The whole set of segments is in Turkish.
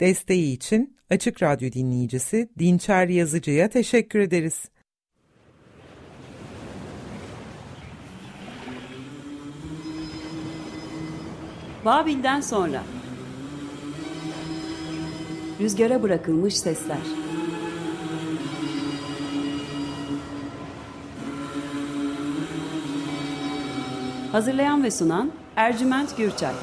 Desteği için Açık Radyo dinleyicisi Dinçer Yazıcı'ya teşekkür ederiz. Babil'den sonra. Rüzgara bırakılmış sesler. Hazırlayan ve sunan Ercüment Gürçay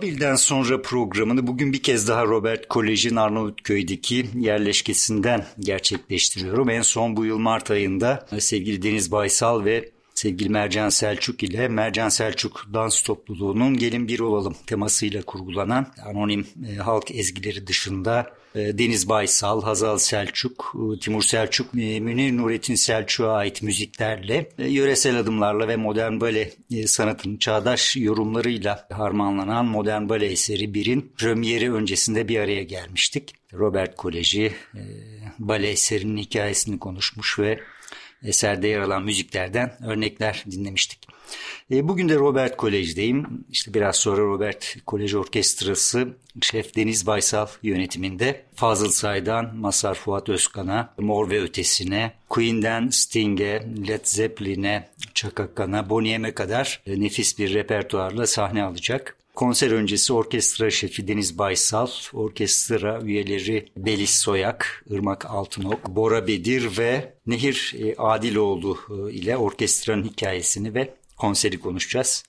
Babil'den sonra programını bugün bir kez daha Robert Kolej'in Arnavutköy'deki yerleşkesinden gerçekleştiriyorum. En son bu yıl Mart ayında sevgili Deniz Baysal ve sevgili Mercan Selçuk ile Mercan Selçuk Dans Topluluğu'nun Gelin Bir Olalım temasıyla kurgulanan anonim e, halk ezgileri dışında Deniz Baysal, Hazal Selçuk, e, Timur Selçuk, e, Münir Nurettin Selçuk'a ait müziklerle, yöresel adımlarla ve modern bale sanatının çağdaş yorumlarıyla harmanlanan modern bale eseri birin premieri öncesinde bir araya gelmiştik. Robert Koleji bale eserinin hikayesini konuşmuş ve eserde yer alan müziklerden örnekler dinlemiştik. E, bugün de Robert Kolej'deyim. İşte biraz sonra Robert Kolej Orkestrası Şef Deniz Baysal yönetiminde Fazıl Say'dan Masar Fuat Özkan'a, Mor ve Ötesi'ne, Queen'den Sting'e, Led Zeppelin'e, Çakakkan'a, Bonnie kadar e, nefis bir repertuarla sahne alacak. Konser öncesi orkestra şefi Deniz Baysal, orkestra üyeleri Belis Soyak, Irmak Altınok, Bora Bedir ve Nehir e, Adiloğlu e, ile orkestranın hikayesini ve konseri konuşacağız.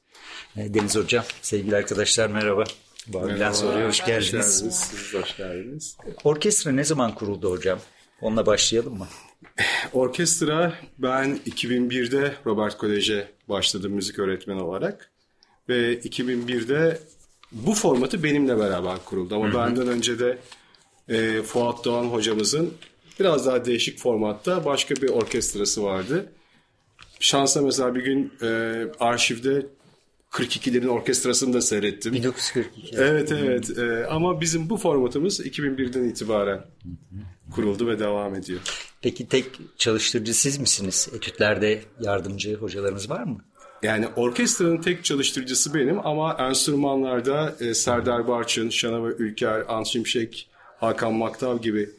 E, Deniz Hocam, sevgili arkadaşlar merhaba. Babil'den sonra hoş geldiniz. Hoş. Siz hoş geldiniz. Orkestra ne zaman kuruldu hocam? Onunla başlayalım mı? Orkestra ben 2001'de Robert Kolej'e başladım müzik öğretmeni olarak. Ve 2001'de bu formatı benimle beraber kuruldu. Ama Hı-hı. benden önce de e, Fuat Doğan hocamızın biraz daha değişik formatta başka bir orkestrası vardı. Şansa mesela bir gün e, arşivde 42'lerin orkestrasını da seyrettim. 1942. Evet evet e, ama bizim bu formatımız 2001'den itibaren kuruldu ve devam ediyor. Peki tek çalıştırıcı siz misiniz? Etütlerde yardımcı hocalarınız var mı? Yani orkestranın tek çalıştırıcısı benim ama enstrümanlarda e, Serdar Barçın, Şanava Ülker, An Şimşek, Hakan Maktav gibi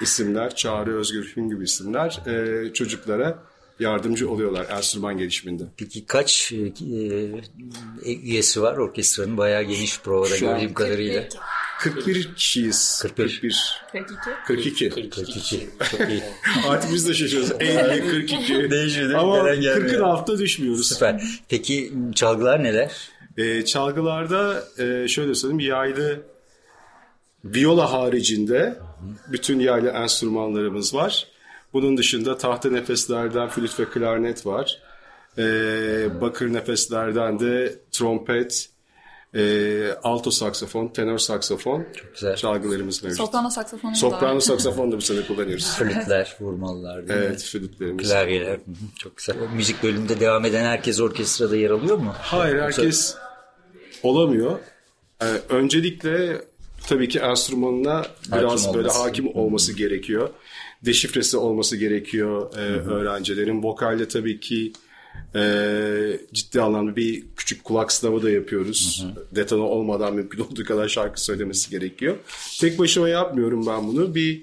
isimler, Çağrı Özgür Hün gibi isimler e, çocuklara yardımcı oluyorlar enstrüman gelişiminde. Peki kaç e, e, üyesi var orkestranın? Bayağı geniş provada Şu gördüğüm kadarıyla. 41 kişiyiz. 41. 42. 42. 42. Çok iyi. Artık biz de şaşırıyoruz. 50, 42. Değişiyor Ama 40'ın altında düşmüyoruz. Süper. Peki çalgılar neler? E, çalgılarda e, şöyle söyleyeyim. Yaylı viola haricinde bütün yaylı enstrümanlarımız var. Bunun dışında tahta nefeslerden flüt ve klarnet var. Ee, bakır nefeslerden de trompet, e, alto saksafon, tenor saksafon Çok güzel. çalgılarımız mevcut. Soprano saksafonu Soprano da. saksafon da bu sene kullanıyoruz. Flütler, vurmalılar. Değil evet, mi? flütlerimiz. Klavyeler. Çok güzel. O müzik bölümünde devam eden herkes orkestrada yer alıyor mu? Hayır, herkes olamıyor. Ee, öncelikle tabii ki enstrümanına biraz hakim böyle hakim olması gerekiyor deşifresi olması gerekiyor e, öğrencilerin. Vokalde tabii ki e, ciddi anlamda bir küçük kulak sınavı da yapıyoruz. Hı Detone olmadan mümkün olduğu kadar şarkı söylemesi gerekiyor. Tek başıma yapmıyorum ben bunu. Bir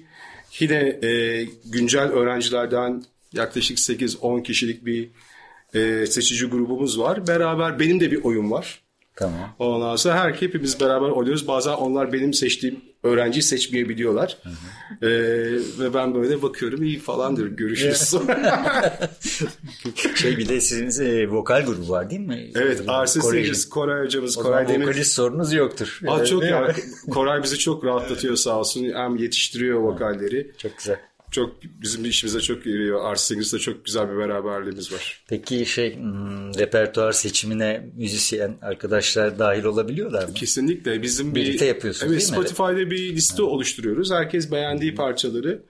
yine e, güncel öğrencilerden yaklaşık 8-10 kişilik bir e, seçici grubumuz var. Beraber benim de bir oyun var. Tamam. Ondan sonra her hepimiz beraber oluyoruz. Bazen onlar benim seçtiğim öğrenciyi seçmeyebiliyorlar. Ee, ve ben böyle bakıyorum iyi falan diyorum görüşürüz. şey bir de sizin e, vokal grubu var değil mi? Evet Arsis Singers, Koray hocamız. O Koray Demir. vokalist sorunuz yoktur. Aa, çok ya, Koray bizi çok rahatlatıyor sağ olsun. Hem yetiştiriyor vokalleri. Çok güzel çok bizim işimize çok giriyor. Art Singers'da çok güzel bir beraberliğimiz var. Peki şey hmm, repertuar seçimine müzisyen arkadaşlar dahil olabiliyorlar mı? Kesinlikle. Bizim Birlikte bir, yapıyorsunuz evet, değil mi? Spotify'da bir liste evet. oluşturuyoruz. Herkes beğendiği parçaları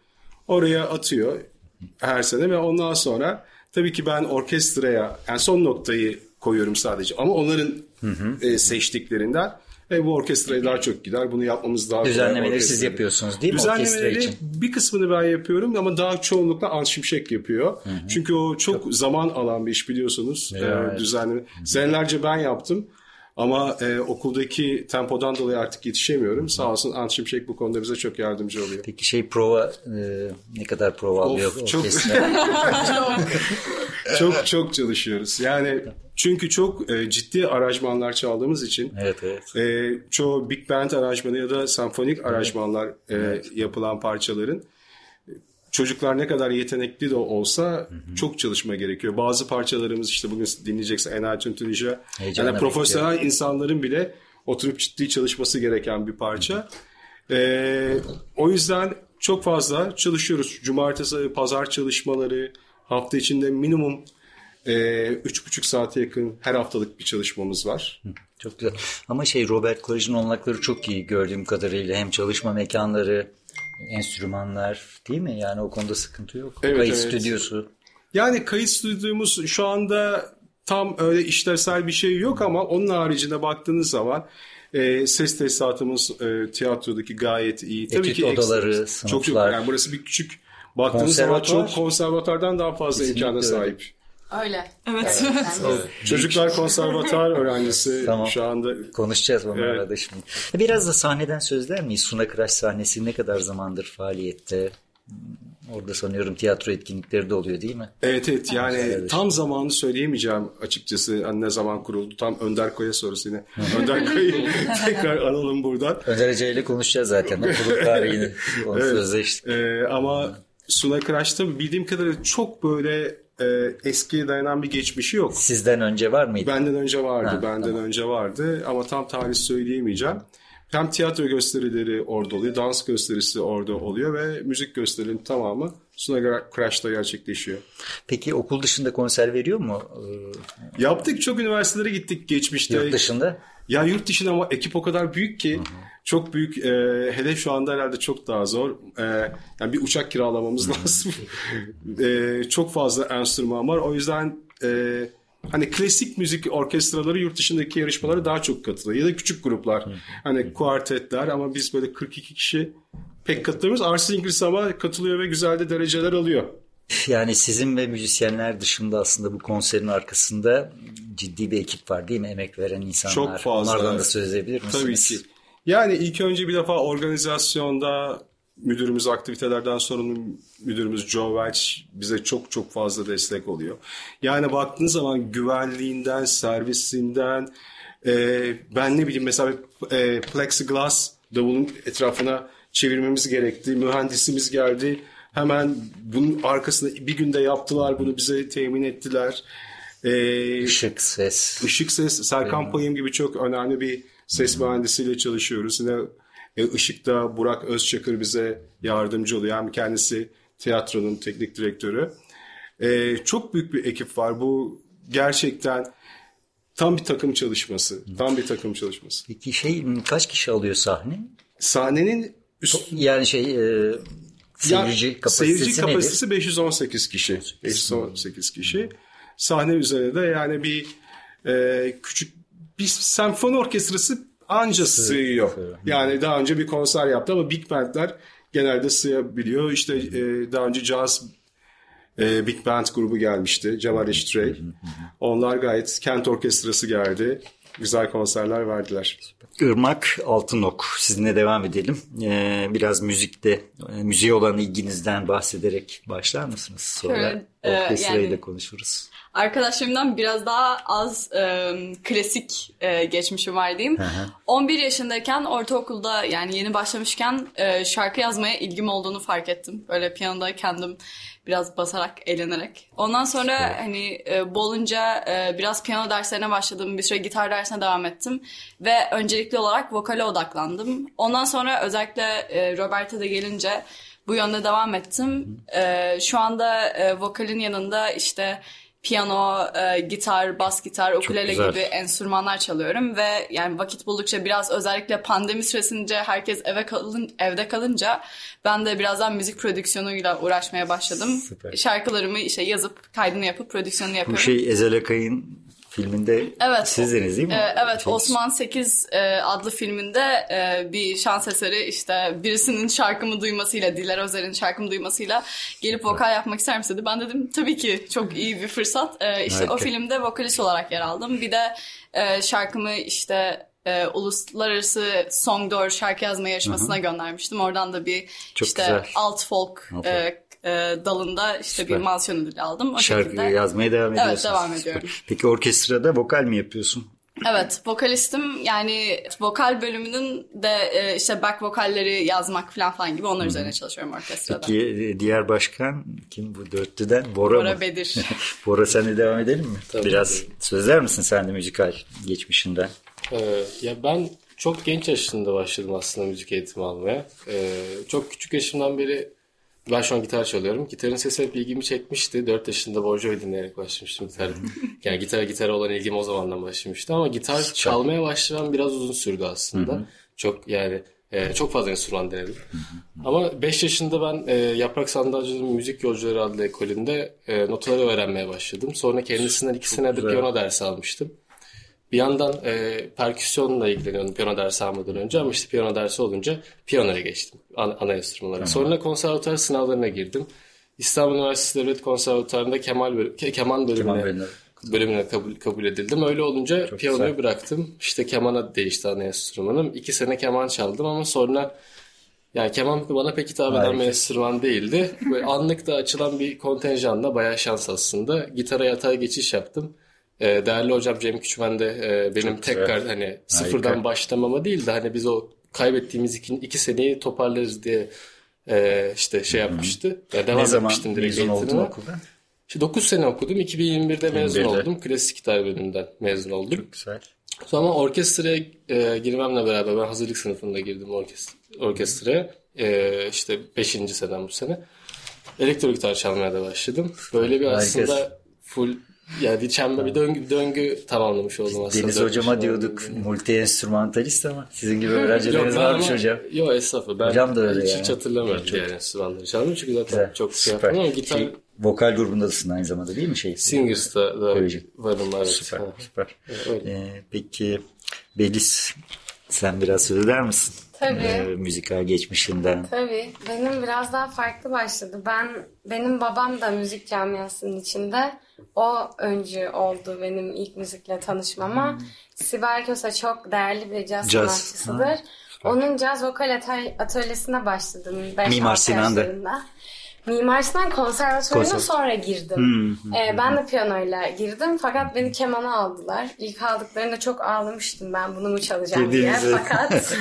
oraya atıyor her sene ve ondan sonra tabii ki ben orkestraya yani son noktayı koyuyorum sadece ama onların hı hı. E, seçtiklerinden ve bu orkestraya daha çok gider. Bunu yapmamız daha Düzenlemeleri siz yapıyorsunuz değil mi orkestra için? bir kısmını ben yapıyorum ama daha çoğunlukla Ant Şimşek yapıyor. Hı hı. Çünkü o çok, çok zaman alan bir iş biliyorsunuz. Evet. Ee, düzenleme. Senelerce ben yaptım. Ama e, okuldaki tempodan dolayı artık yetişemiyorum. Sağ olsun Ant Şimşek bu konuda bize çok yardımcı oluyor. Peki şey prova e, ne kadar prova of, alıyor çok, çok çok çalışıyoruz. Yani çünkü çok e, ciddi aranjmanlar çaldığımız için evet, evet. E, çoğu big band aranjmanı ya da senfonik aranjmanlar e, evet. yapılan parçaların çocuklar ne kadar yetenekli de olsa hı hı. çok çalışma gerekiyor. Bazı parçalarımız işte bugün dinleyeceksin Enal Tuntunija yani profesyonel bekliyorum. insanların bile oturup ciddi çalışması gereken bir parça. E, o yüzden çok fazla çalışıyoruz. Cumartesi, pazar çalışmaları, hafta içinde minimum e, üç buçuk saate yakın her haftalık bir çalışmamız var. Çok güzel. Ama şey Robert Kolej'in olanakları çok iyi gördüğüm kadarıyla. Hem çalışma mekanları, enstrümanlar değil mi? Yani o konuda sıkıntı yok. Evet, Kayıt evet. stüdyosu. Yani kayıt stüdyomuz şu anda tam öyle işlevsel bir şey yok ama onun haricinde baktığınız zaman e, ses tesisatımız e, tiyatrodaki gayet iyi. Tabii Etüt ki odaları, ekstra- sınıflar. Çok çok yani burası bir küçük baktığınız zaman çok konservatuardan daha fazla Kesinlikle imkana sahip. Öyle. Evet. Yani Çocuklar konservatuar öğrencisi Tamam. şu anda Konuşacağız onu Evet. arada şimdi. Biraz da sahneden sözler miyiz? Suna Kıraç sahnesi ne kadar zamandır faaliyette? Orada sanıyorum tiyatro etkinlikleri de oluyor değil mi? Evet evet yani Evet. tam zamanını söyleyemeyeceğim açıkçası hani ne zaman kuruldu tam Önder Koya sorusu yine. Önder Koya'yı tekrar analım buradan. Önder Ece ile konuşacağız zaten. Kurul tarihini onu Evet. sözleştik. Ee, ama Suna Kıraç'ta bildiğim kadarıyla çok böyle e, eskiye dayanan bir geçmişi yok. Sizden önce var mıydı? Benden önce vardı, Ha, benden önce vardı ama tam tarih söyleyemeyeceğim. Hem tiyatro gösterileri orada oluyor, dans gösterisi orada oluyor ve müzik gösterilerinin tamamı Suna Kıraç'ta gerçekleşiyor. Peki okul dışında konser veriyor mu? Ee, Yaptık çok üniversitelere gittik geçmişte. Yurt dışında? Ya yurt dışında ama ekip o kadar büyük ki çok büyük e, hele şu anda herhalde çok daha zor. E, yani bir uçak kiralamamız lazım. E, çok fazla enstrüman var. O yüzden e, hani klasik müzik orkestraları yurt dışındaki yarışmalara daha çok katılıyor. Ya da küçük gruplar. Hani kuartetler ama biz böyle 42 kişi pek katılamıyoruz. Ars Singers ama katılıyor ve güzel de dereceler alıyor. Yani sizin ve müzisyenler dışında aslında bu konserin arkasında ciddi bir ekip var değil mi? Emek veren insanlar. Çok fazla. Onlardan da söz edebilir misiniz? Tabii ki. Yani ilk önce bir defa organizasyonda müdürümüz aktivitelerden sorumlu müdürümüz Joe Welch bize çok çok fazla destek oluyor. Yani baktığınız zaman güvenliğinden, servisinden e, ben ne bileyim mesela e, plexiglass davulun etrafına çevirmemiz gerekti. Mühendisimiz geldi. Hemen bunun arkasında bir günde yaptılar bunu bize temin ettiler. E, Işık, ses. Işık ses, Serkan Payım gibi çok önemli bir ses mühendisiyle çalışıyoruz. Yine e, Işık'ta Burak Özçakır bize yardımcı oluyor. Hem kendisi tiyatronun teknik direktörü. E, çok büyük bir ekip var. Bu gerçekten tam bir takım çalışması. Tam bir takım çalışması. Peki şey kaç kişi alıyor sahne? Sahnenin üst, Yani şey e, seyirci Ya, kapasitesi seyirci nedir? kapasitesi 518 kişi. 518 kişi. Sahne üzerine de yani bir e, küçük bir senfoni orkestrası anca sığıyor. Yani daha önce bir konser yaptı ama big bandler genelde sığabiliyor. İşte e, daha önce jazz e, big band grubu gelmişti. Cemal Eştrey. Onlar gayet kent orkestrası geldi. Güzel konserler verdiler. Irmak Altınok. Sizinle devam edelim. Ee, biraz müzikte, e, müziğe olan ilginizden bahsederek başlar mısınız? Sonra Şöyle, e, orkestrayı yani- da konuşuruz. Arkadaşlarımdan biraz daha az e, klasik e, geçmişim var diyeyim. 11 yaşındayken ortaokulda yani yeni başlamışken e, şarkı yazmaya ilgim olduğunu fark ettim. Böyle piyanoda kendim biraz basarak, eğlenerek. Ondan sonra hani e, bu olunca e, biraz piyano derslerine başladım. Bir süre gitar dersine devam ettim. Ve öncelikli olarak vokale odaklandım. Ondan sonra özellikle e, Robert'a da gelince bu yönde devam ettim. E, şu anda e, vokalin yanında işte piyano, e, gitar, bas gitar, ukulele gibi enstrümanlar çalıyorum ve yani vakit buldukça biraz özellikle pandemi süresince herkes eve kalın evde kalınca ben de birazdan müzik prodüksiyonuyla uğraşmaya başladım. Süper. Şarkılarımı işte yazıp kaydını yapıp prodüksiyonunu Bu yapıyorum. şey Ezel Akay'ın filminde Evet. sizdiniz değil mi? Ee, evet Çok- Osman 8 e, adlı filminde e, bir şans eseri işte birisinin şarkımı duymasıyla Diler Özer'in şarkımı duymasıyla gelip vokal yapmak ister misin dedi. Ben dedim tabii ki çok iyi bir fırsat. E, işte Harika. o filmde vokalist olarak yer aldım. Bir de e, şarkımı işte e, uluslararası Songdoor şarkı yazma yarışmasına göndermiştim. Oradan da bir Çok işte güzel. alt folk Alt e, e, dalında işte Süper. bir mansiyon ödülü aldım. O Şarkı şekilde. yazmaya devam Evet, ediyorsunuz. devam Süper. ediyorum. Peki orkestrada vokal mi yapıyorsun? Evet, vokalistim. Yani vokal bölümünün de e, işte back vokalleri yazmak falan falan gibi onlar üzerine çalışıyorum orkestrada. Peki e, diğer başkan kim bu dörtlüden? Bora, Bora mı? Bedir. Bora sen de devam edelim mi? Biraz sözler misin sen de müzikal geçmişinden? Ee, ya ben çok genç yaşında başladım aslında müzik eğitimi almaya. Ee, çok küçük yaşımdan beri ben şu an gitar çalıyorum. Gitarın sesi hep ilgimi çekmişti. 4 yaşında Bon Jovi dinleyerek başlamıştım gitar. yani gitar gitara olan ilgim o zamandan başlamıştı. Ama gitar çalmaya başlamam biraz uzun sürdü aslında. Çok yani e, çok fazla enstrüman denedim. Ama 5 yaşında ben e, Yaprak Sandalcı'nın Müzik Yolcuları adlı ekolünde e, notaları öğrenmeye başladım. Sonra kendisinden 2 senedir piyano dersi almıştım. Bir yandan e, perküsyonla ilgileniyordum piyano dersi almadan önce ama işte piyano dersi olunca piyanoya geçtim ana, ana enstrümanlara. Sonra konservatuar sınavlarına girdim. İstanbul Üniversitesi Devlet Konservatuarı'nda kemal bölüm, ke, keman bölümüne, Keman bölümüne. bölümüne kabul, kabul edildim. Öyle olunca Çok piyanoyu güzel. bıraktım. İşte kemana değişti ana enstrümanım. İki sene keman çaldım ama sonra yani keman bana pek hitap eden bir enstrüman değildi. Böyle anlık da açılan bir kontenjanla bayağı şans aslında. Gitara yatay geçiş yaptım. Ee, değerli hocam Cem Küçümen de e, benim Çok güzel. tekrar hani sıfırdan başlamama değil de hani biz o kaybettiğimiz iki, iki seneyi toparlarız diye e, işte şey yapmıştı. Ya devam ne zaman direkt mezun oldun okulda? İşte 9 sene okudum. 2021'de mezun 21'de. oldum. Klasik gitar bölümünden mezun oldum. Güzel. Sonra orkestraya e, girmemle beraber ben hazırlık sınıfında girdim orkest orkestraya. E, işte 5. senem bu sene. Elektro gitar çalmaya da başladım. Böyle bir aslında full yani bir çember bir döngü, döngü tamamlamış oldum aslında. Deniz hocama diyorduk gibi. multi enstrümantalist ama sizin gibi Yok öğrencileriniz ben varmış ama, hocam. Yok estağfurullah. Ben Hocam da öyle hiç, ya. hiç hatırlamıyorum diğer enstrümanları çaldım. Çünkü zaten Güzel, çok şey süper. yapmadım ama gitar Şey, vokal grubundasın aynı zamanda değil mi şey? Singers'ta da Koleji. varım evet. Süper, süper. öyle. Ee, peki Belis sen biraz söz eder misin? Tabii. Ee, müzikal geçmişinden. Tabii. Benim biraz daha farklı başladı. Ben benim babam da müzik camiasının içinde. O öncü oldu benim ilk müzikle tanışmama. Sibel Köse çok değerli bir caz, Caz, sanatçısıdır. Onun caz vokal atö- atölyesine başladım. 5 Mimar Sinan'da. Mimar Sinan konservatuvarına Konservatuvar. sonra girdim. Ee, ben de piyanoyla girdim fakat beni kemana aldılar. İlk aldıklarında çok ağlamıştım ben bunu mu çalacağım diye. Dediğinizi. Fakat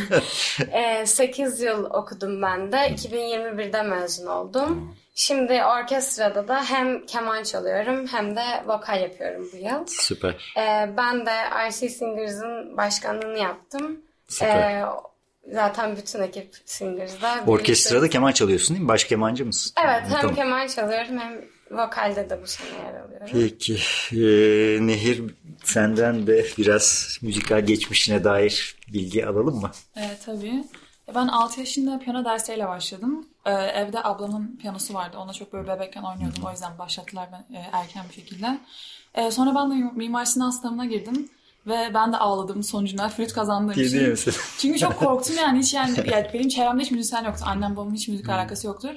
8 yıl okudum ben de. 2021'de mezun oldum. Şimdi orkestrada da hem keman çalıyorum hem de vokal yapıyorum bu yıl. Süper. Ee, ben de RC Singers'ın başkanlığını yaptım. Süper. Ee, zaten bütün ekip Singers'da. Orkestrada keman çalıyorsun değil mi? Baş kemancı mısın? Evet hem Tamam. keman çalıyorum hem vokalde de bu sene yer alıyorum. Peki ee, Nehir senden de biraz müzikal geçmişine dair bilgi alalım mı? Evet tabii. Ben 6 yaşında piyano dersiyle başladım. Ee, evde ablamın piyanosu vardı. Ona çok böyle bebekken oynuyordum. O yüzden başlattılar ben, e, erken bir şekilde. Ee, sonra ben de Mimar Sinan sınavına girdim. Ve ben de ağladım sonucunda flüt kazandığım için. misin? Çünkü çok korktum yani hiç yani, yani benim çevremde hiç müzisyen yoktu. Annem babamın hiç müzik alakası yoktur.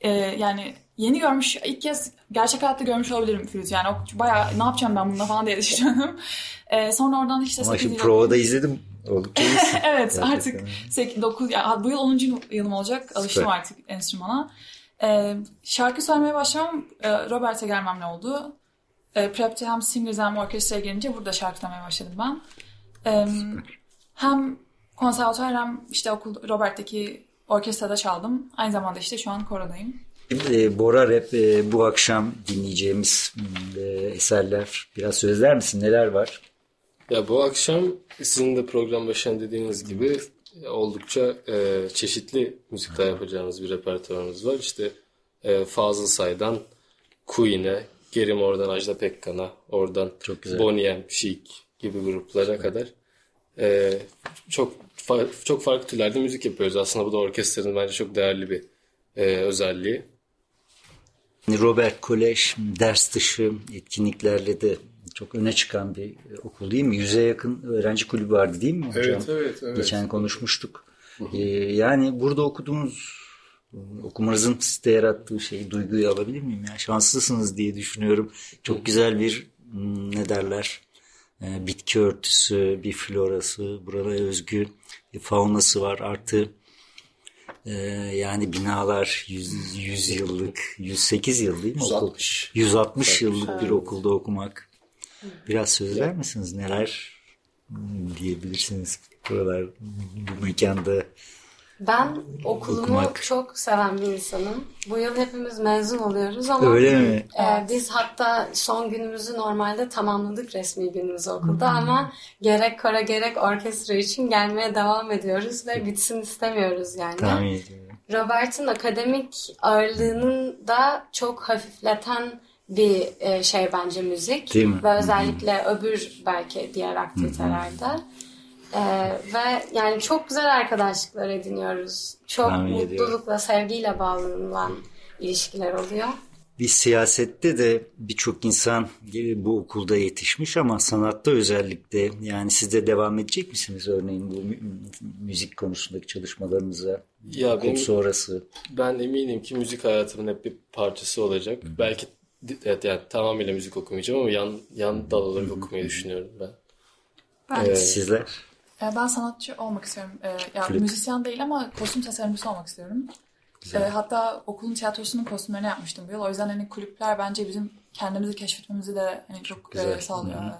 Ee, yani yeni görmüş ilk kez gerçek hayatta görmüş olabilirim flüt. Yani o bayağı ne yapacağım ben bununla falan diye düşünüyorum. Ee, sonra oradan işte Ama şimdi provada izledim. Oldukça evet Gerçekten. artık 8, 9, ya bu yıl 10. yılım olacak. Alıştım Süper. artık enstrümana. Ee, şarkı söylemeye başlamam e, Robert Egermen'le oldu. E, Prep'te hem Singers hem orkestraya gelince burada şarkı söylemeye başladım ben. E, hem konservatuar hem işte okul Robert'teki orkestrada çaldım. Aynı zamanda işte şu an korodayım. Ee, Bora Rap e, bu akşam dinleyeceğimiz e, eserler biraz sözler misin? Neler var? Ya bu akşam sizin de program başında dediğiniz gibi oldukça e, çeşitli müzikler yapacağımız bir repertuarımız var. İşte e, Fazıl Say'dan Queen'e, Geri Mor'dan Ajda Pekkan'a, oradan Çok güzel. Boney M, Chic gibi gruplara kadar e, çok çok farklı türlerde müzik yapıyoruz. Aslında bu da orkestranın bence çok değerli bir e, özelliği. Robert Kolej ders dışı etkinliklerle de çok öne çıkan bir okul değil mi? Yüze yakın öğrenci kulübü vardı değil mi hocam? Evet, evet, evet. Geçen konuşmuştuk. Ee, yani burada okuduğunuz okumanızın sizde yarattığı şey, duyguyu alabilir miyim? ya? Şanslısınız diye düşünüyorum. Çok güzel bir hmm, ne derler e, bitki örtüsü, bir florası, burada özgü bir faunası var. Artı e, yani binalar 100, 100 yıllık, 108 yıl değil mi okul? 160. 160 yıllık bir okulda okumak. Biraz söyler misiniz? Neler diyebilirsiniz buralar, bu mekanda Ben okulumu Okumak. çok seven bir insanım. Bu yıl hepimiz mezun oluyoruz ama Öyle mi? e, biz hatta son günümüzü normalde tamamladık resmi günümüzü okulda ama gerek kora gerek orkestra için gelmeye devam ediyoruz ve bitsin istemiyoruz yani. Tahmin ediyorum. Robert'ın akademik ağırlığının da çok hafifleten bir e, şey bence müzik. Değil mi? Ve özellikle öbür belki diğer aktivitelerde. E, ve yani çok güzel arkadaşlıklar ediniyoruz. Çok Tahmin ediyorum. mutlulukla, sevgiyle bağlanılan ilişkiler oluyor. Biz siyasette de birçok insan bu okulda yetişmiş ama sanatta özellikle yani siz de devam edecek misiniz örneğin bu mü- müzik konusundaki çalışmalarınıza? Ya okul benim- sonrası. Ben eminim ki müzik hayatımın hep bir parçası olacak. Belki evet, yani tamamıyla müzik okumayacağım ama yan yan dal olarak okumayı düşünüyorum ben. Evet. Sizler? Ben sanatçı olmak istiyorum. E, ya Flüt. müzisyen değil ama kostüm tasarımcısı olmak istiyorum. E, hatta okulun tiyatrosunun kostümlerini yapmıştım bu yıl. O yüzden hani kulüpler bence bizim kendimizi keşfetmemizi de hani çok güzel. e, sağlıyor. Evet.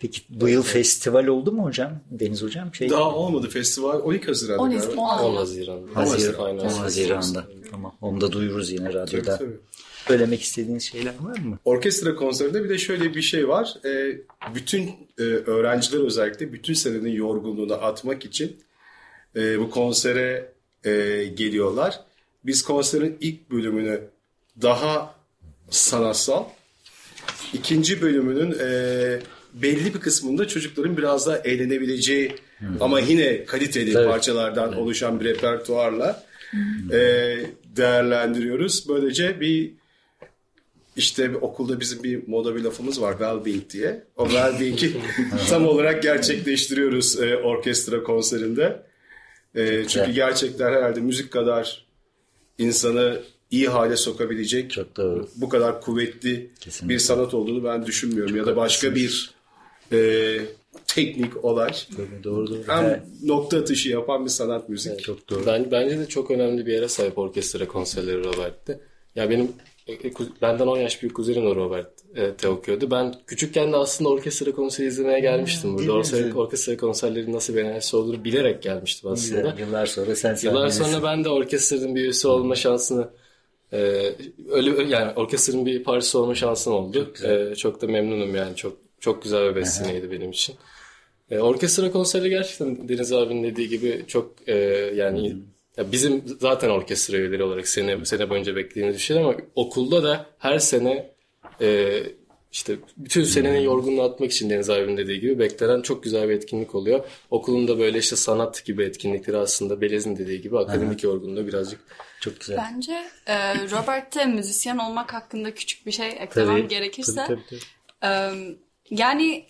Peki bu yıl festival oldu mu hocam? Deniz hocam? Şey, Daha olmadı festival 12 Haziran'da 10 galiba. 10 Haziran'da. Haziran, Aynen. 10 Haziran'da. Tamam. Onu da duyururuz yine radyoda. Tabii, tabii. Söylemek istediğiniz şeyler var mı? Orkestra konserinde bir de şöyle bir şey var. Ee, bütün e, öğrenciler özellikle bütün senenin yorgunluğunu atmak için e, bu konsere e, geliyorlar. Biz konserin ilk bölümünü daha sanatsal, ikinci bölümünün e, belli bir kısmında çocukların biraz daha eğlenebileceği ama yine kaliteli Tabii. parçalardan oluşan bir repertuarla e, değerlendiriyoruz. Böylece bir işte bir okulda bizim bir moda bir lafımız var well-being diye. O well-being'i tam olarak gerçekleştiriyoruz e, orkestra konserinde. E, çünkü Güzel. gerçekten herhalde müzik kadar insanı iyi hale sokabilecek Çok doğru. bu kadar kuvvetli Kesinlikle. bir sanat olduğunu ben düşünmüyorum. ya da başka bir e, teknik olay. Tabii, doğru doğru. Hem Evet, nokta atışı yapan bir sanat müzik. çok doğru. Ben, bence de çok önemli bir yere sahip orkestra konserleri Robert'te. Ya benim benden 10 yaş büyük kuzenim Robert e, te okuyordu. Ben küçükken de aslında orkestra konseri izlemeye gelmiştim. Burada orkestra, orkestra konserleri nasıl bir enerjisi olur bilerek gelmiştim aslında. Güzel. Yıllar sonra sen Yıllar sahnedesin. sonra ben de orkestranın bir üyesi olma şansını e, öyle yani orkestranın bir parçası olma şansım oldu. Çok, çok da memnunum yani çok çok güzel bir besineydi benim için. E, orkestra konseri gerçekten Deniz abinin dediği gibi çok e, yani ya bizim zaten orkestra üyeleri olarak sene sene boyunca beklediğimiz bir şey ama okulda da her sene e, işte bütün senenin yorgunluğunu atmak için Deniz abinin dediği gibi beklenen çok güzel bir etkinlik oluyor. Okulunda böyle işte sanat gibi etkinlikleri aslında Belez'in dediği gibi akademik yorgunluğu birazcık Çok güzel. Bence e, Robert'te müzisyen olmak hakkında küçük bir şey eklemem Tabii, gerekirse. tabii, tabii, tabii. e, yani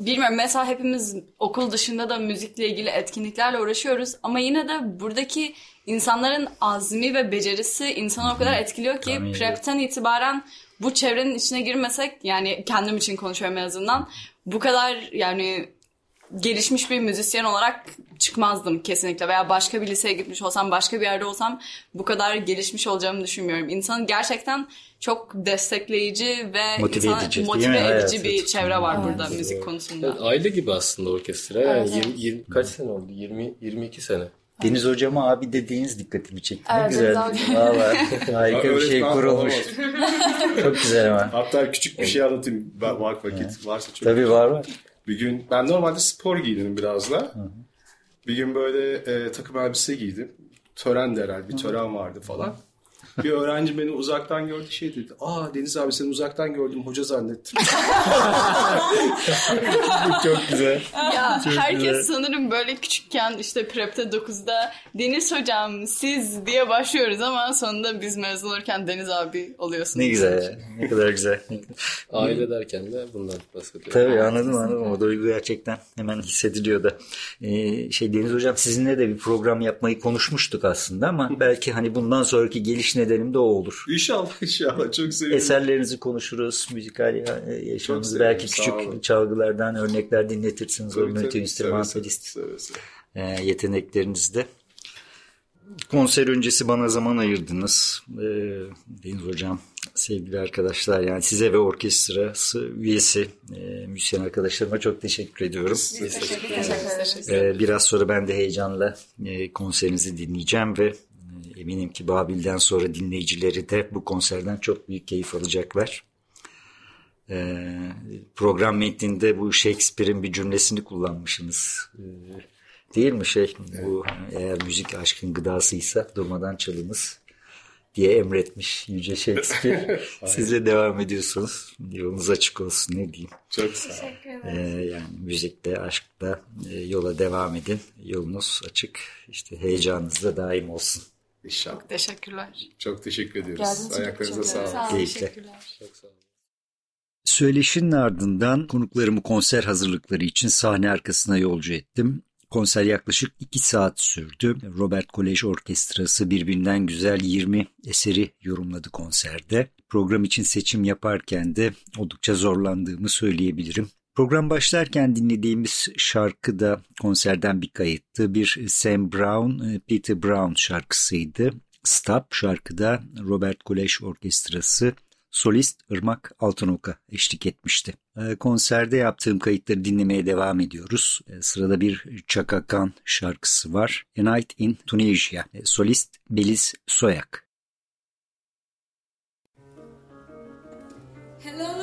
bilmiyorum mesela hepimiz okul dışında da müzikle ilgili etkinliklerle uğraşıyoruz ama yine de buradaki insanların azmi ve becerisi insanı o kadar etkiliyor ki ediyorum. prepten itibaren bu çevrenin içine girmesek yani kendim için konuşuyorum en azından bu kadar yani gelişmiş bir müzisyen olarak çıkmazdım kesinlikle veya başka bir liseye gitmiş olsam başka bir yerde olsam bu kadar gelişmiş olacağımı düşünmüyorum. İnsanın gerçekten çok destekleyici ve Motive insana edici, motive edici Hayatı. bir çevre var burada müzik konusunda. Evet, aile gibi aslında orkestra. Yani Evet, evet. 20, 20 kaç sene oldu? 20 22 sene. Deniz hocama abi dediğiniz dikkatimi çekti. Ne Evet, güzel. Deniz abi. Valla harika bir şey kurulmuş. Çok güzel ama. Hatta küçük bir şey anlatayım. Var var vakit varsa çok. Tabii var var. Bir gün ben normalde spor giyinirim biraz da. Bir gün böyle e, takım elbise giydim. Tören de herhalde bir tören vardı falan. Bir öğrenci beni uzaktan gördü şey dedi. Aa Deniz abi seni uzaktan gördüm hoca zannettim. Çok güzel. Ya herkes güzel. sanırım böyle küçükken işte prepte 9'da Deniz hocam siz diye başlıyoruz ama sonunda biz mezun olurken Deniz abi oluyorsunuz. Ne güzel ya. Ne kadar güzel. Aile derken de bundan bahsediyorum. Tabii anladım anladım. O duygu gerçekten hemen hissediliyor da. Ee, şey Deniz Hocam sizinle de bir program yapmayı konuşmuştuk aslında ama belki hani bundan sonraki geliş nedenim de o olur. İnşallah inşallah çok sevinirim. Eserlerinizi konuşuruz, müzikal ya- yaşamınızı belki olun. küçük çalgılardan örnekler dinletirsiniz. o Tabii, tabii. multi Seve enstrümantalist seve, seve seve. e, yeteneklerinizde. konser öncesi bana zaman ayırdınız. Ee, Deniz Hocam, sevgili arkadaşlar yani size ve orkestrası üyesi e, müzisyen arkadaşlarıma çok teşekkür ediyorum. Teşekkür ederiz. Ee, biraz sonra ben de heyecanla e, konserinizi dinleyeceğim ve e, eminim ki Babil'den sonra dinleyicileri de bu konserden çok büyük keyif alacaklar. Ee, program metninde bu Shakespeare'in bir cümlesini kullanmışsınız. Ee, değil mi şey? Bu eğer müzik aşkın gıdasıysa durmadan çalınız diye emretmiş Yüce Shakespeare. Siz de devam ediyorsunuz. Yolunuz açık olsun ne diyeyim. Çok sağ olun. Ee, yani müzikte, aşkta e, yola devam edin. Yolunuz açık. İşte heyecanınız da daim olsun. İnşallah. Teşekkürler. Çok teşekkür ediyoruz. Ayaklarınıza ederiz. sağlık. Sağ olun. Teşekkürler. Çok sağ olun. Söyleşinin ardından konuklarımı konser hazırlıkları için sahne arkasına yolcu ettim. Konser yaklaşık 2 saat sürdü. Robert Kolej Orkestrası birbirinden güzel 20 eseri yorumladı konserde. Program için seçim yaparken de oldukça zorlandığımı söyleyebilirim. Program başlarken dinlediğimiz şarkı da konserden bir kayıttı. Bir Sam Brown, Peter Brown şarkısıydı. Stop şarkıda Robert Kolej Orkestrası solist Irmak Altınok'a eşlik etmişti. E, Konserde yaptığım kayıtları dinlemeye devam ediyoruz. E, Sırada bir Chaka Khan şarkısı var. A Night in Tunisia. E, Solist Beliz Soyak. Hello,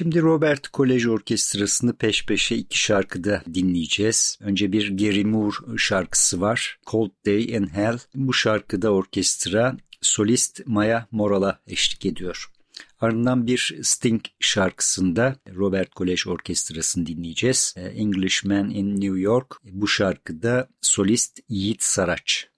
Şimdi Robert Kolej Orkestrası'nı peş peşe iki şarkıda dinleyeceğiz. Önce bir Gary Moore şarkısı var. Cold Day in Hell. Bu şarkıda orkestra solist Maya Moral'a eşlik ediyor. Ardından bir Sting şarkısında Robert Kolej Orkestrası'nı dinleyeceğiz. Englishman in New York. Bu şarkıda solist Yiğit Saraç.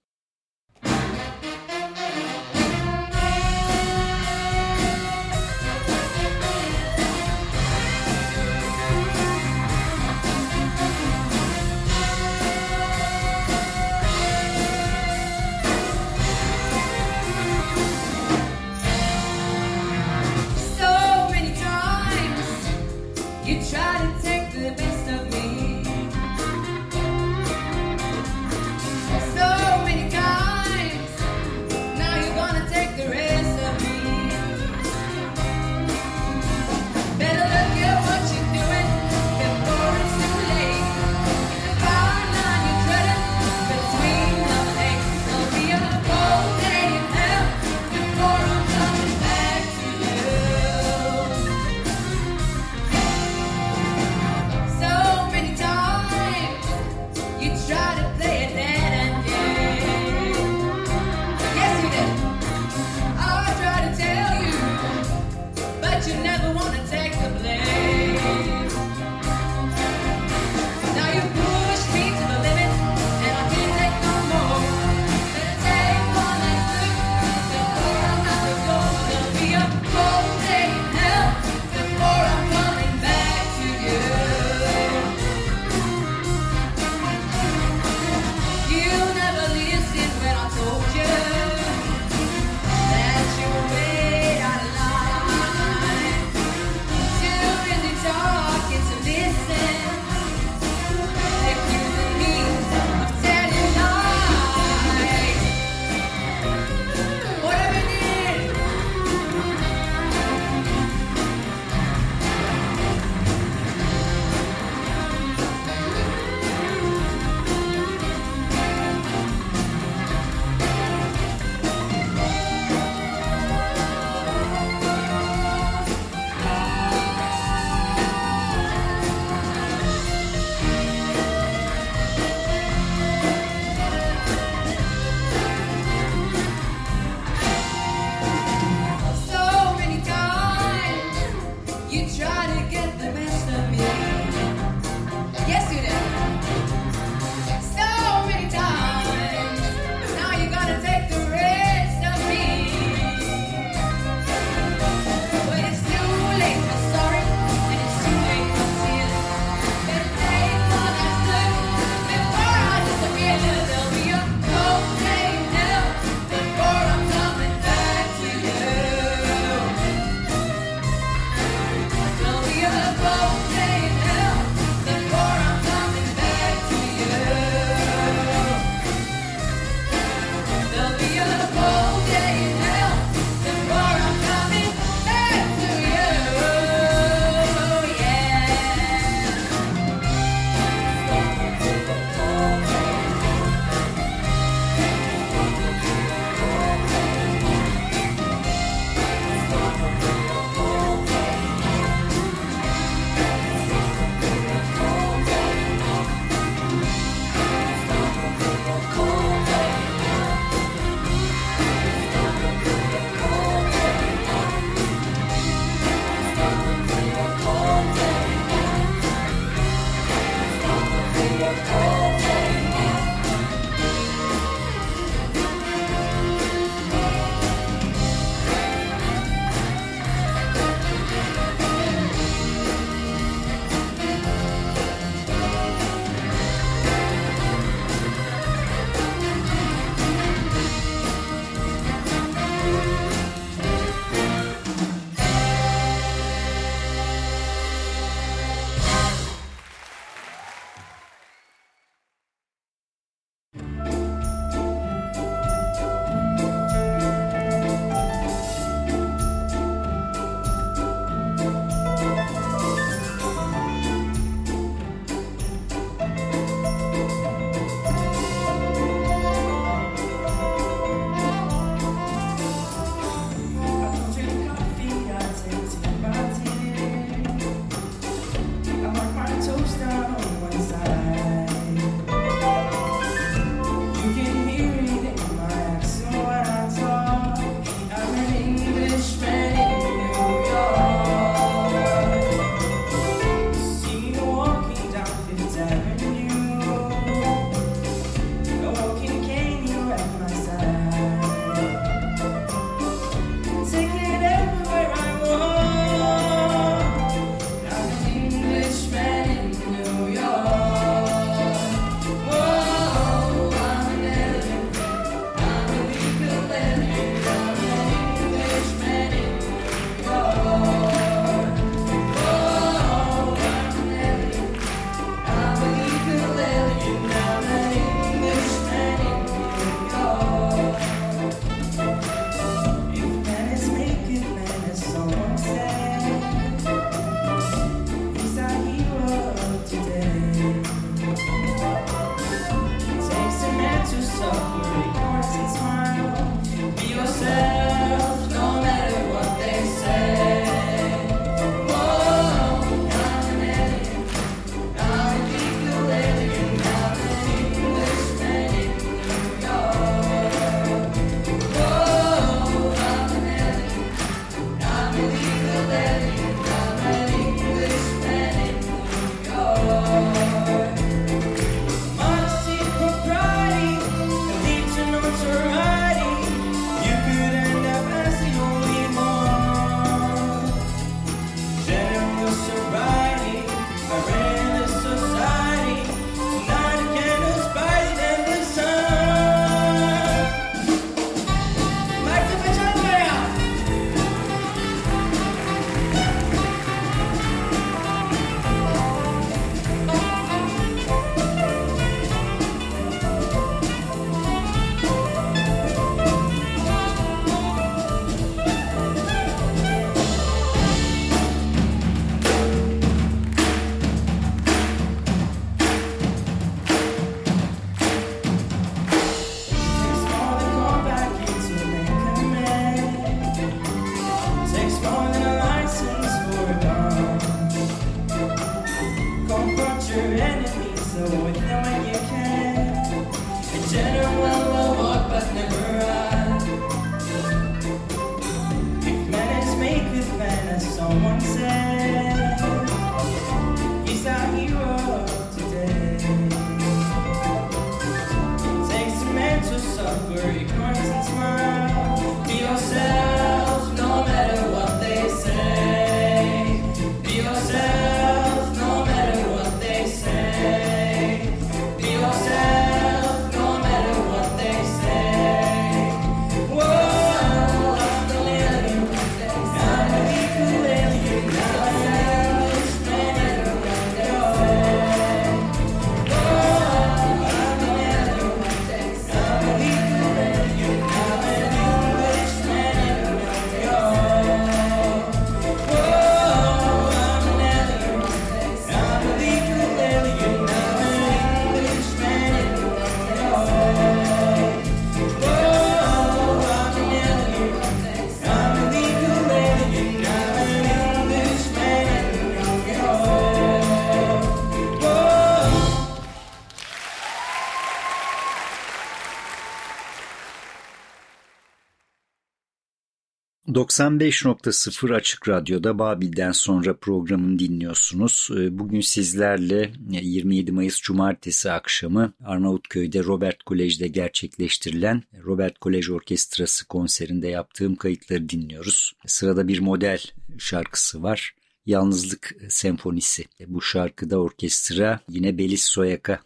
95.0 Açık Radyo'da Babil'den sonra programını dinliyorsunuz. Ee, bugün sizlerle e, 27 Mayıs Cumartesi akşamı Arnavutköy'de Robert Kolej'de gerçekleştirilen Robert Kolej Orkestrası konserinde yaptığım kayıtları dinliyoruz. Sırada bir model şarkısı var. Yalnızlık Senfonisi. Bu şarkıda orkestra yine Belis Soyaka.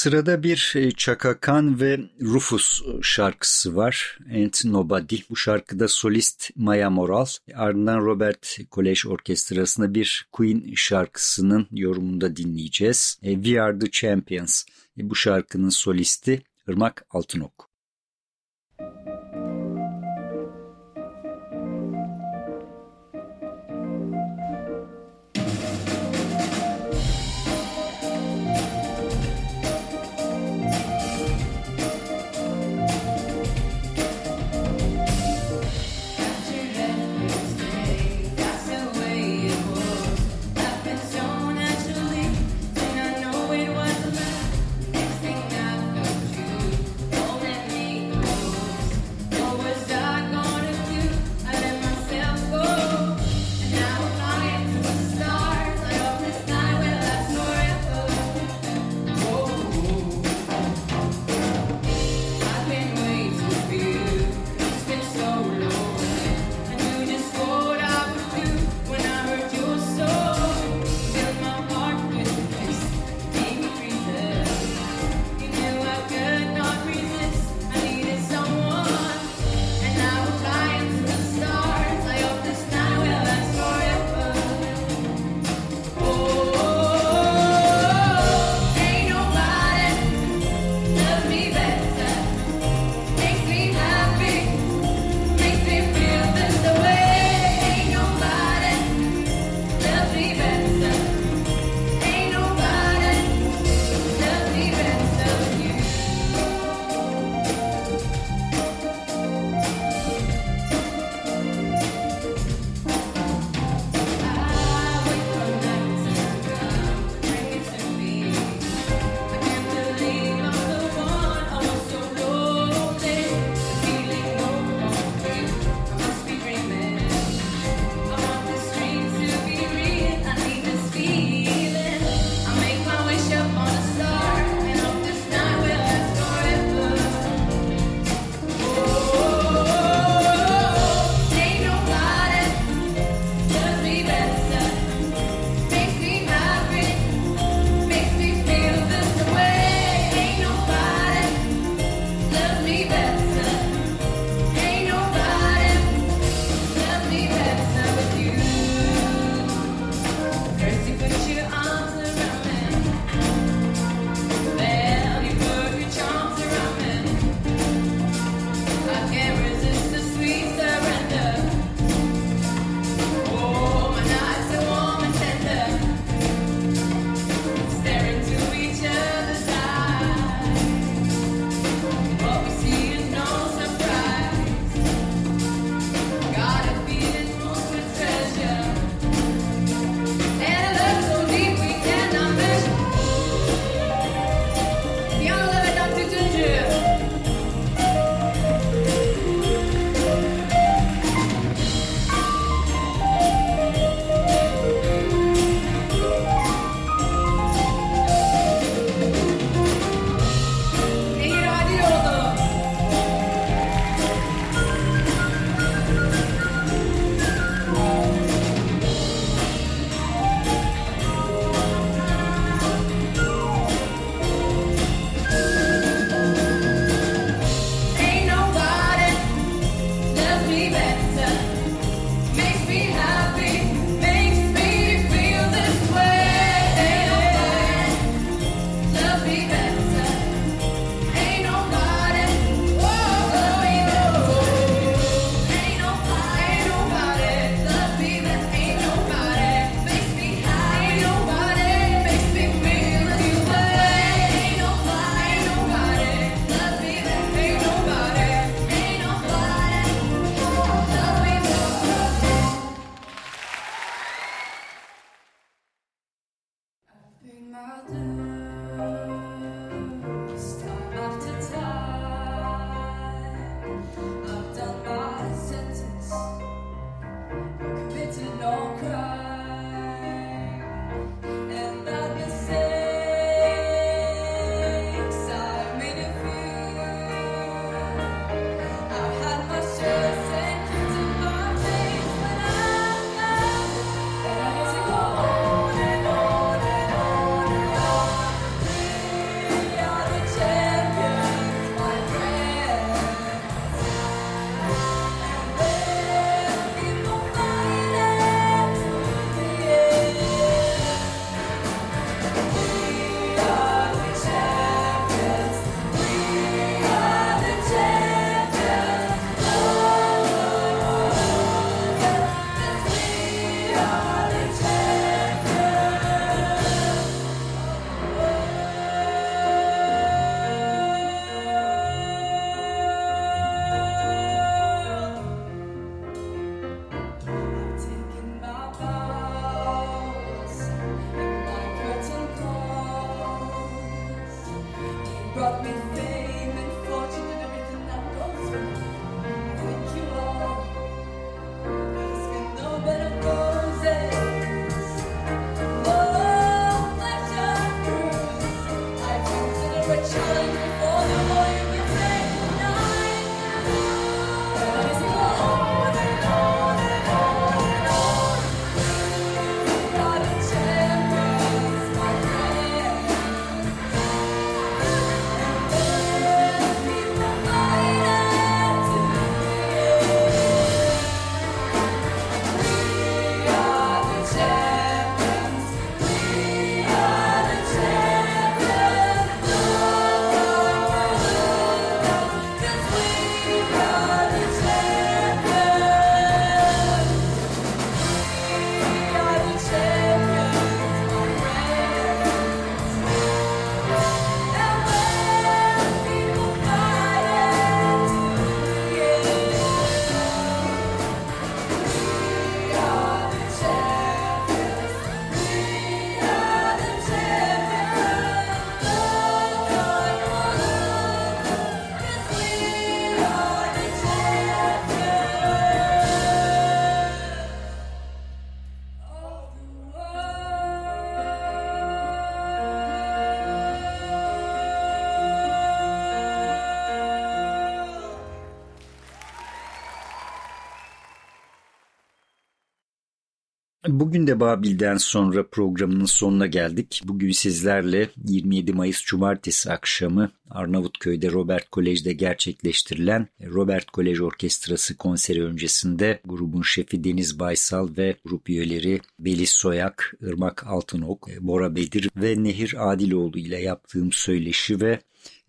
Sırada bir e, Chaka Khan ve Rufus şarkısı var. Ain't Nobody. Bu şarkıda solist Maya Moral. Ardından Robert Kolej Orkestrası'nda bir Queen şarkısının yorumunda dinleyeceğiz. E, We Are The Champions. E, bu şarkının solisti Irmak Altınok. Bugün de Babil'den sonra programının sonuna geldik. Bugün sizlerle 27 Mayıs Cumartesi akşamı Arnavutköy'de Robert Kolej'de gerçekleştirilen Robert Kolej Orkestrası konseri öncesinde grubun şefi Deniz Baysal ve grup üyeleri Belis Soyak, Irmak Altınok, Bora Bedir ve Nehir Adiloğlu ile yaptığım söyleşi ve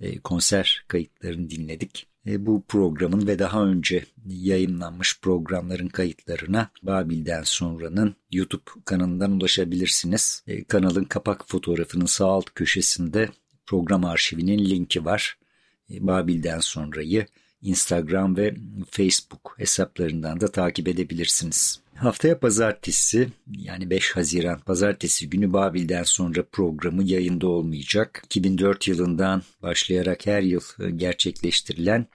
e, konser kayıtlarını dinledik. E, bu programın ve daha önce yayınlanmış programların kayıtlarına Babil'den sonranın YouTube kanalından ulaşabilirsiniz. E, kanalın kapak fotoğrafının sağ alt köşesinde program arşivinin linki var. Babil'den sonrayı Instagram ve Facebook hesaplarından da takip edebilirsiniz. Haftaya pazartesi yani 5 Haziran pazartesi günü Babil'den sonra programı yayında olmayacak. 2004 yılından başlayarak her yıl gerçekleştirilen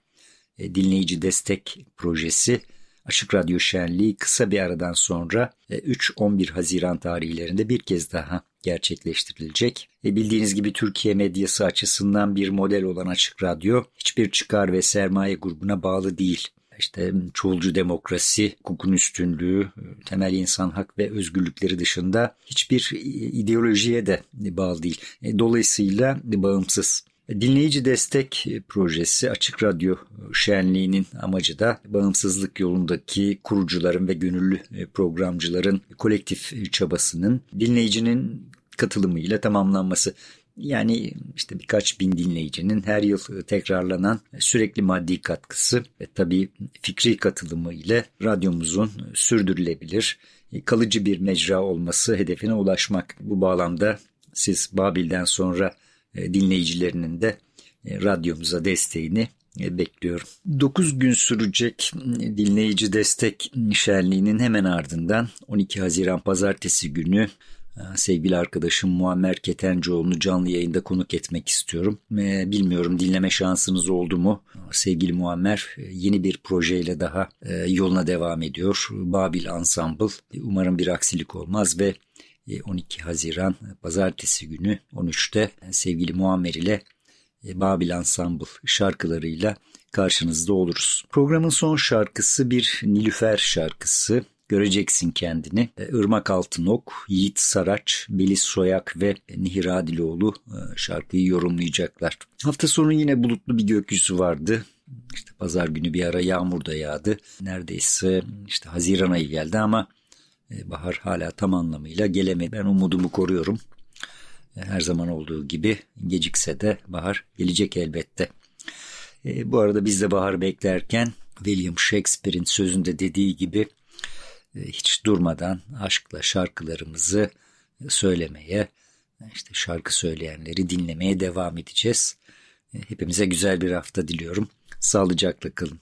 e, dinleyici destek projesi Açık Radyo Şenliği kısa bir aradan sonra 3-11 e, Haziran tarihlerinde bir kez daha gerçekleştirilecek. E bildiğiniz gibi Türkiye medyası açısından bir model olan Açık Radyo hiçbir çıkar ve sermaye grubuna bağlı değil. İşte çoğulcu demokrasi, hukukun üstünlüğü, temel insan hak ve özgürlükleri dışında hiçbir ideolojiye de bağlı değil. E, dolayısıyla bağımsız. Dinleyici destek projesi Açık Radyo Şenliği'nin amacı da bağımsızlık yolundaki kurucuların ve gönüllü programcıların kolektif çabasının dinleyicinin katılımıyla tamamlanması. Yani işte birkaç bin dinleyicinin her yıl tekrarlanan sürekli maddi katkısı ve tabii fikri katılımı ile radyomuzun sürdürülebilir, kalıcı bir mecra olması hedefine ulaşmak. Bu bağlamda siz Babil'den sonra e, dinleyicilerinin de e, radyomuza desteğini e, bekliyorum. 9 gün sürecek dinleyici destek şenliğinin hemen ardından 12 Haziran pazartesi günü sevgili arkadaşım Muammer Ketencoğlu'nu canlı yayında konuk etmek istiyorum. Bilmiyorum dinleme şansınız oldu mu? Sevgili Muammer yeni bir projeyle daha yoluna devam ediyor. Babil Ensemble. Umarım bir aksilik olmaz ve 12 Haziran Pazartesi günü 13'te sevgili Muammer ile Babil Ensemble şarkılarıyla karşınızda oluruz. Programın son şarkısı bir Nilüfer şarkısı. Göreceksin kendini. Irmak Altınok, Yiğit Saraç, Belis Soyak ve Nihir Adiloğlu şarkıyı yorumlayacaklar. Hafta sonu yine bulutlu bir gökyüzü vardı. İşte pazar günü bir ara yağmur da yağdı. Neredeyse işte Haziran ayı geldi ama e, bahar hala tam anlamıyla gelemedi. Ben umudumu koruyorum. E, her zaman olduğu gibi gecikse de bahar gelecek elbette. E, bu arada biz de bahar beklerken William Shakespeare'in sözünde dediği gibi hiç durmadan aşkla şarkılarımızı söylemeye, işte şarkı söyleyenleri dinlemeye devam edeceğiz. Hepimize güzel bir hafta diliyorum. Sağlıcakla kalın.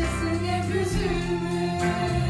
neşesine hüzünü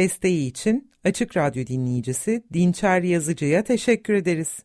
Desteği için Açık Radyo dinleyicisi Dinçer Yazıcı'ya teşekkür ederiz.